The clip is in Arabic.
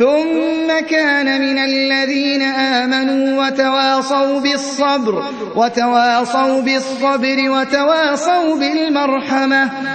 ثُمَّ كَانَ مِنَ الَّذِينَ آمَنُوا وَتَوَاصَوْا بِالصَّبْرِ وَتَوَاصَوْا بالصبر وتواصوا بِالْمَرْحَمَةِ.